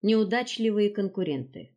Неудачливые конкуренты.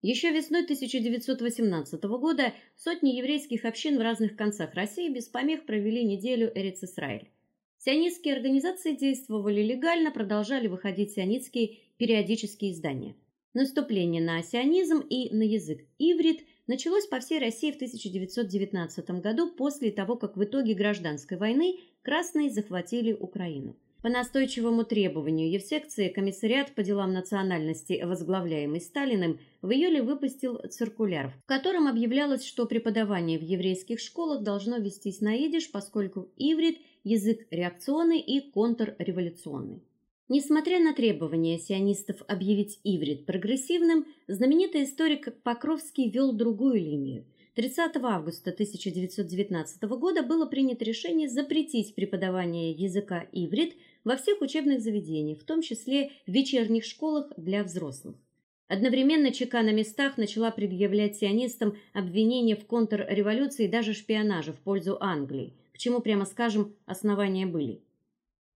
Еще весной 1918 года сотни еврейских общин в разных концах России без помех провели неделю Эрец-Исраэль. Сионистские организации действовали легально, продолжали выходить сионистские периодические издания. Наступление на сионизм и на язык иврит началось по всей России в 1919 году после того, как в итоге гражданской войны красные захватили Украину. По настойчивому требованию Евсекции комиссариат по делам национальности, возглавляемый Сталиным, в июле выпустил циркуляр, в котором объявлялось, что преподавание в еврейских школах должно вестись на идиш, поскольку иврит язык реакционный и контрреволюционный. Несмотря на требования сионистов объявить иврит прогрессивным, знаменитый историк Покровский вел другую линию. 30 августа 1919 года было принято решение запретить преподавание языка иврит во всех учебных заведениях, в том числе в вечерних школах для взрослых. Одновременно ЧК на местах начала предъявлять сионистам обвинения в контрреволюции и даже шпионаже в пользу Англии, к чему, прямо скажем, основания были.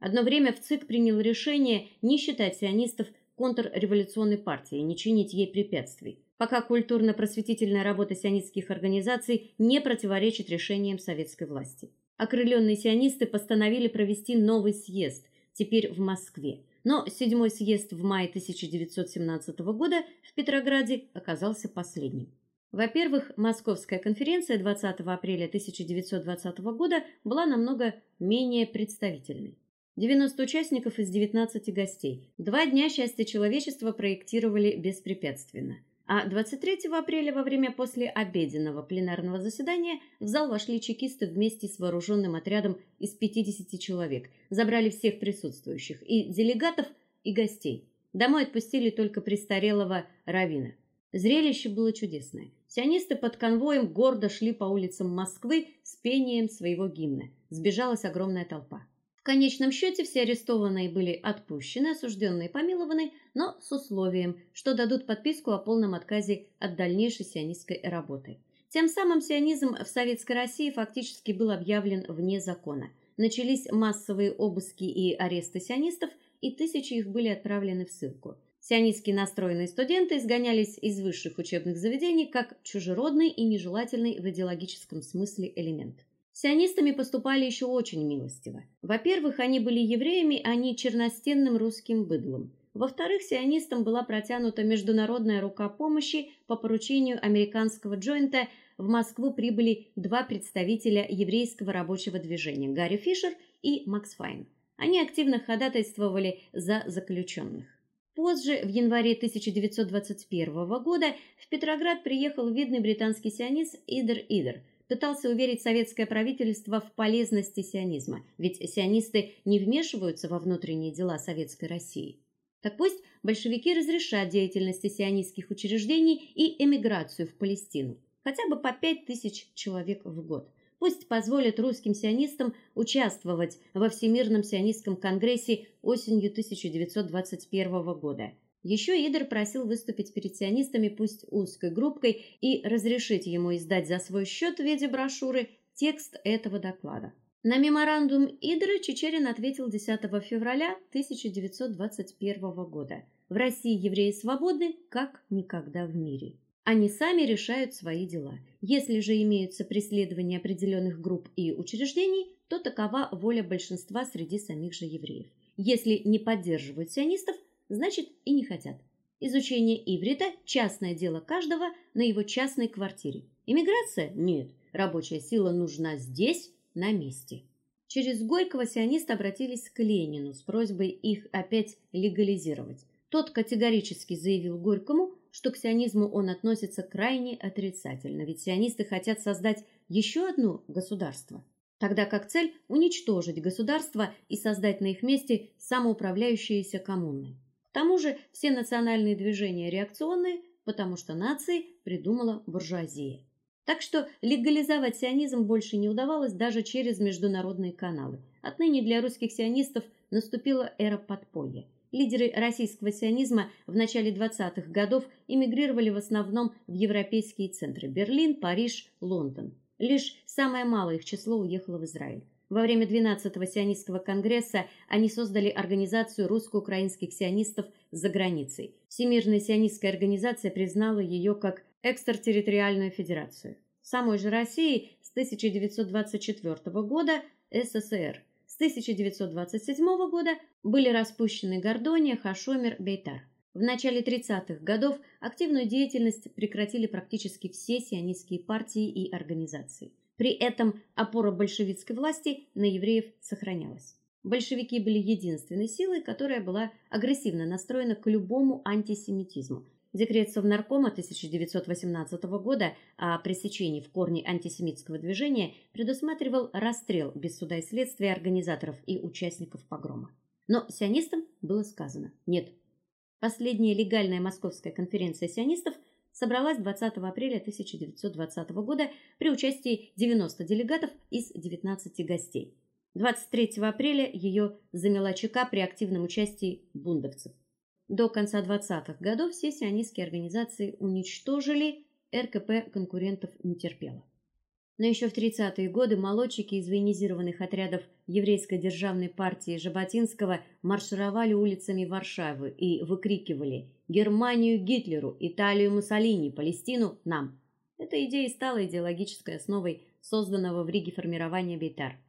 Одно время в ЦИК принял решение не считать сионистов контрреволюционной партией, не чинить ей препятствий, пока культурно-просветительная работа сионистских организаций не противоречит решениям советской власти. Окрыленные сионисты постановили провести новый съезд, теперь в Москве. Но седьмой съезд в мае 1917 года в Петрограде оказался последним. Во-первых, Московская конференция 20 апреля 1920 года была намного менее представительной. 90 участников из 19 гостей. Два дня счастья человечества проектировали беспрепятственно. А 23 апреля во время послеобеденного пленарного заседания в зал вошли чекисты вместе с вооруженным отрядом из 50 человек, забрали всех присутствующих и делегатов, и гостей. Домой отпустили только престарелого равина. Зрелище было чудесное. Сионисты под конвоем гордо шли по улицам Москвы с пением своего гимна. Сбежалась огромная толпа. В конечном счете все арестованные были отпущены, осужденные помилованы, но с условием, что дадут подписку о полном отказе от дальнейшей сионистской работы. Тем самым сионизм в советской России фактически был объявлен вне закона. Начались массовые обыски и аресты сионистов, и тысячи их были отправлены в ссылку. Сионистски настроенные студенты изгонялись из высших учебных заведений как чужеродный и нежелательный в идеологическом смысле элемент. Сионистами поступали еще очень милостиво. Во-первых, они были евреями, а не черностенным русским быдлом. Во-вторых, сионистам была протянута международная рука помощи по поручению американского джойнта. В Москву прибыли два представителя еврейского рабочего движения: Гарри Фишер и Макс Файн. Они активно ходатайствовали за заключенных. Позже, в январе 1921 года, в Петроград приехал видный британский сионист Идер Идер пытался уверить советское правительство в полезности сионизма, ведь сионисты не вмешиваются во внутренние дела советской России. Так пусть большевики разрешат деятельность сионистских учреждений и эмиграцию в Палестину, хотя бы по пять тысяч человек в год. Пусть позволят русским сионистам участвовать во Всемирном сионистском конгрессе осенью 1921 года. Еще Идер просил выступить перед сионистами пусть узкой группкой и разрешить ему издать за свой счет в виде брошюры текст этого доклада. На меморандум Идера Чечерин ответил 10 февраля 1921 года. В России евреи свободны, как никогда в мире. Они сами решают свои дела. Если же имеются преследования определенных групп и учреждений, то такова воля большинства среди самих же евреев. Если не поддерживают сионистов, значит и не хотят. Изучение иврита частное дело каждого на его частной квартире. Иммиграция? Нет. Рабочая сила нужна здесь, на месте. Через Горького сионисты обратились к Ленину с просьбой их опять легализировать. Тот категорически заявил Горькому, что к сионизму он относится крайне отрицательно, ведь сионисты хотят создать еще одно государство, тогда как цель уничтожить государство и создать на их месте самоуправляющиеся коммуны. Тому же все национальные движения реакционные, потому что нации придумала буржуазия. Так что легализовать сионизм больше не удавалось даже через международные каналы. Отныне для русских сионистов наступила эра подполья. Лидеры российского сионизма в начале 20-х годов эмигрировали в основном в европейские центры: Берлин, Париж, Лондон. Лишь самое малое их число уехало в Израиль. Во время 12-го сионистского конгресса они создали организацию русско-украинских сионистов за границей. Всемирная сионистская организация признала ее как экстерриториальную федерацию. Самой же России с 1924 года СССР. С 1927 года были распущены Гордония, Хашомер, Бейтар. В начале 30-х годов активную деятельность прекратили практически все сионистские партии и организации. При этом опора большевистской власти на евреев сохранялась. Большевики были единственной силой, которая была агрессивно настроена к любому антисемитизму. Декрет Совнаркома 1918 года о пресечении в корне антисемитского движения предусматривал расстрел без суда и следствия организаторов и участников погрома. Но сионистам было сказано: "Нет, Последняя легальная московская конференция сионистов собралась 20 апреля 1920 года при участии 90 делегатов из 19 гостей. 23 апреля ее замела ЧК при активном участии бундовцев. До конца 20-х годов все сионистские организации уничтожили, РКП конкурентов не терпела. Но еще в 30-е годы молодчики из военизированных отрядов еврейской державной партии Жаботинского маршировали улицами Варшавы и выкрикивали: "Германию Гитлеру, Италию Муссолини, Палестину нам". Эта идея стала идеологической основой созданного в Риге формирования Бейтар.